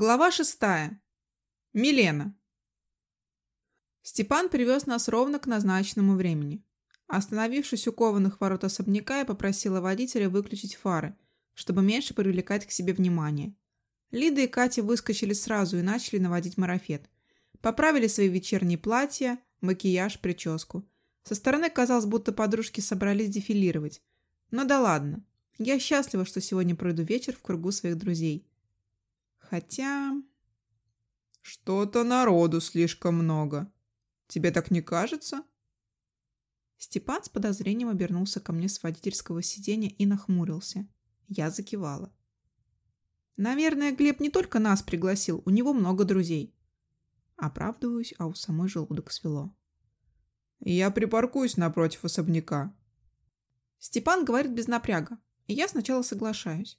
Глава шестая. Милена. Степан привез нас ровно к назначенному времени. Остановившись у кованых ворот особняка, я попросила водителя выключить фары, чтобы меньше привлекать к себе внимание. Лида и Катя выскочили сразу и начали наводить марафет. Поправили свои вечерние платья, макияж, прическу. Со стороны казалось, будто подружки собрались дефилировать. Но да ладно. Я счастлива, что сегодня пройду вечер в кругу своих друзей. Хотя... Что-то народу слишком много. Тебе так не кажется? Степан с подозрением обернулся ко мне с водительского сиденья и нахмурился. Я закивала. Наверное, Глеб не только нас пригласил, у него много друзей. Оправдываюсь, а у самой желудок свело. Я припаркуюсь напротив особняка. Степан говорит без напряга, и я сначала соглашаюсь.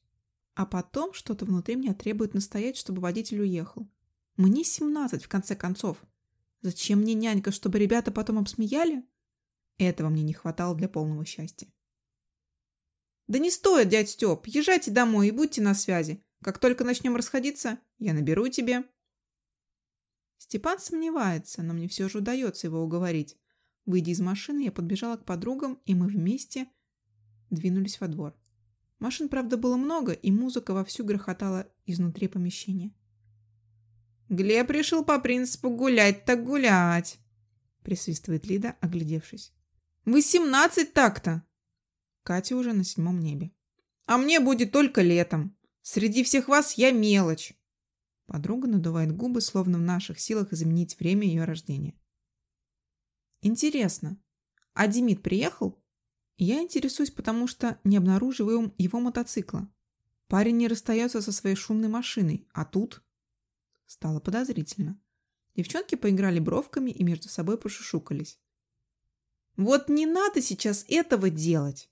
А потом что-то внутри меня требует настоять, чтобы водитель уехал. Мне 17, в конце концов. Зачем мне нянька, чтобы ребята потом обсмеяли? Этого мне не хватало для полного счастья. Да не стоит, дядь Степ, езжайте домой и будьте на связи. Как только начнем расходиться, я наберу тебе. Степан сомневается, но мне все же удается его уговорить. Выйдя из машины, я подбежала к подругам, и мы вместе двинулись во двор. Машин, правда, было много, и музыка вовсю грохотала изнутри помещения. «Глеб решил по принципу гулять так гулять», — присвистывает Лида, оглядевшись. «Восемнадцать так-то!» Катя уже на седьмом небе. «А мне будет только летом. Среди всех вас я мелочь». Подруга надувает губы, словно в наших силах изменить время ее рождения. «Интересно, а Демид приехал?» Я интересуюсь, потому что не обнаруживаю его мотоцикла. Парень не расстается со своей шумной машиной, а тут... Стало подозрительно. Девчонки поиграли бровками и между собой пошушукались. «Вот не надо сейчас этого делать!»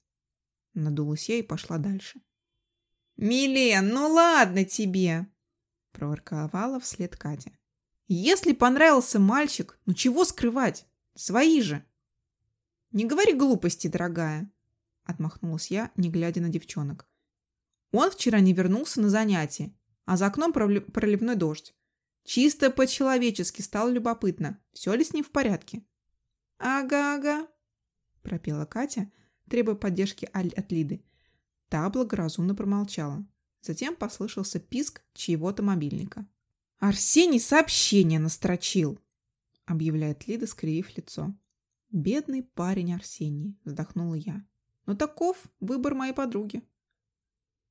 Надулась я и пошла дальше. «Милен, ну ладно тебе!» Проворковала вслед Катя. «Если понравился мальчик, ну чего скрывать? Свои же!» «Не говори глупости, дорогая», — отмахнулась я, не глядя на девчонок. «Он вчера не вернулся на занятие, а за окном проливной дождь. Чисто по-человечески стало любопытно, все ли с ним в порядке». «Ага-ага», — пропела Катя, требуя поддержки от Лиды. Та благоразумно промолчала. Затем послышался писк чьего-то мобильника. «Арсений сообщение настрочил!» — объявляет Лида, скривив лицо. Бедный парень Арсений, вздохнула я. Но таков выбор моей подруги.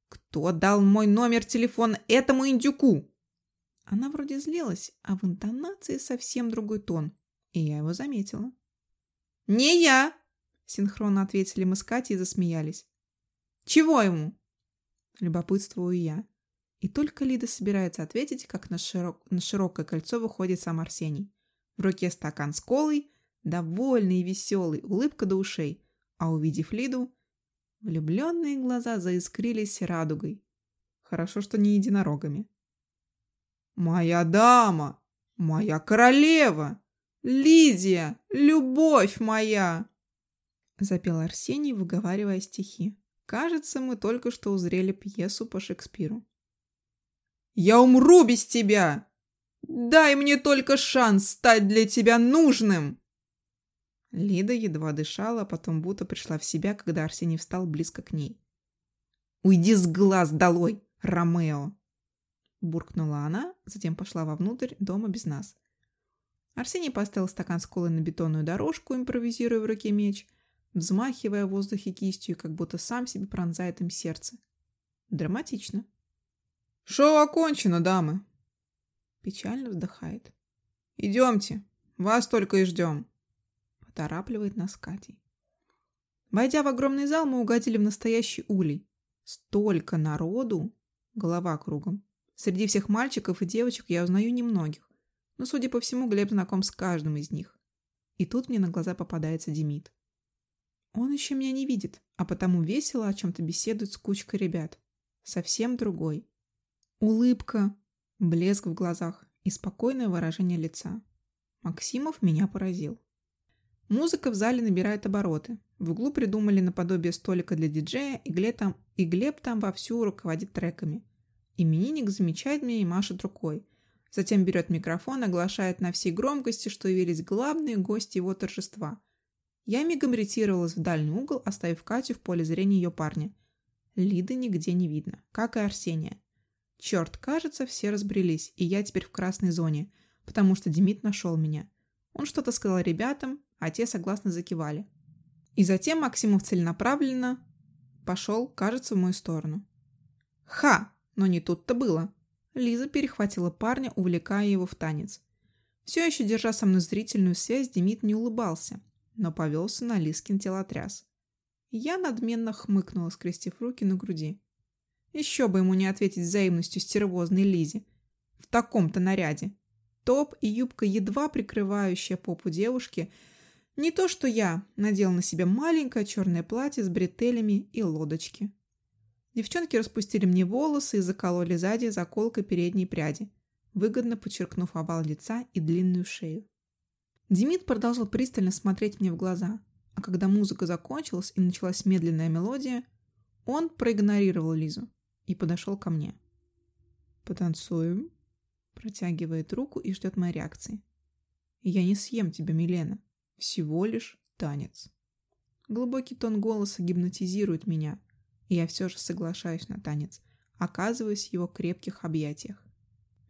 Кто дал мой номер телефона этому индюку? Она вроде злилась, а в интонации совсем другой тон, и я его заметила. «Не я!» – синхронно ответили мы с Катей и засмеялись. «Чего ему?» – любопытствую я. И только Лида собирается ответить, как на, широк... на широкое кольцо выходит сам Арсений. В руке стакан с колой, довольный и веселый, улыбка до ушей, а увидев Лиду, влюбленные глаза заискрились радугой. Хорошо, что не единорогами. «Моя дама! Моя королева! Лидия! Любовь моя!» Запел Арсений, выговаривая стихи. Кажется, мы только что узрели пьесу по Шекспиру. «Я умру без тебя! Дай мне только шанс стать для тебя нужным!» Лида едва дышала, а потом будто пришла в себя, когда Арсений встал близко к ней. «Уйди с глаз долой, Ромео!» Буркнула она, затем пошла вовнутрь дома без нас. Арсений поставил стакан с колой на бетонную дорожку, импровизируя в руке меч, взмахивая в воздухе кистью, как будто сам себе пронзает им сердце. Драматично. «Шоу окончено, дамы!» Печально вздыхает. «Идемте, вас только и ждем!» Поторапливает нас Катей. Войдя в огромный зал, мы угодили в настоящий улей. Столько народу! Голова кругом. Среди всех мальчиков и девочек я узнаю немногих, но, судя по всему, Глеб знаком с каждым из них. И тут мне на глаза попадается Демид. Он еще меня не видит, а потому весело о чем-то беседует с кучкой ребят. Совсем другой. Улыбка, блеск в глазах и спокойное выражение лица. Максимов меня поразил. Музыка в зале набирает обороты. В углу придумали наподобие столика для диджея, и Глеб там, и Глеб там вовсю руководит треками. Именинник замечает меня и машет рукой. Затем берет микрофон оглашает на всей громкости, что явились главные гости его торжества. Я мигом ретировалась в дальний угол, оставив Катю в поле зрения ее парня. Лиды нигде не видно, как и Арсения. Черт, кажется, все разбрелись, и я теперь в красной зоне, потому что Демид нашел меня. Он что-то сказал ребятам, а те согласно закивали. И затем Максимов целенаправленно пошел, кажется, в мою сторону. Ха! Но не тут-то было. Лиза перехватила парня, увлекая его в танец. Все еще держа со мной зрительную связь, Демид не улыбался, но повелся на Лискин телотряс. Я надменно хмыкнула, скрестив руки на груди. Еще бы ему не ответить взаимностью стервозной Лизе. В таком-то наряде. Топ и юбка, едва прикрывающая попу девушки. Не то что я надел на себя маленькое черное платье с бретелями и лодочки. Девчонки распустили мне волосы и закололи сзади заколкой передней пряди, выгодно подчеркнув овал лица и длинную шею. Демид продолжал пристально смотреть мне в глаза, а когда музыка закончилась и началась медленная мелодия, он проигнорировал Лизу и подошел ко мне. «Потанцуем?» Протягивает руку и ждет моей реакции. «Я не съем тебя, Милена. Всего лишь танец». Глубокий тон голоса гипнотизирует меня, и я все же соглашаюсь на танец, оказываясь в его крепких объятиях.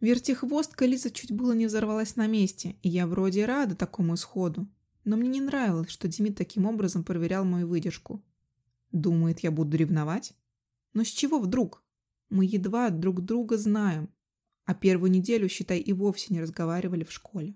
Вертихвостка Лиза чуть было не взорвалась на месте, и я вроде рада такому исходу. Но мне не нравилось, что Демид таким образом проверял мою выдержку. Думает, я буду ревновать? Но с чего вдруг? Мы едва друг друга знаем, а первую неделю, считай, и вовсе не разговаривали в школе.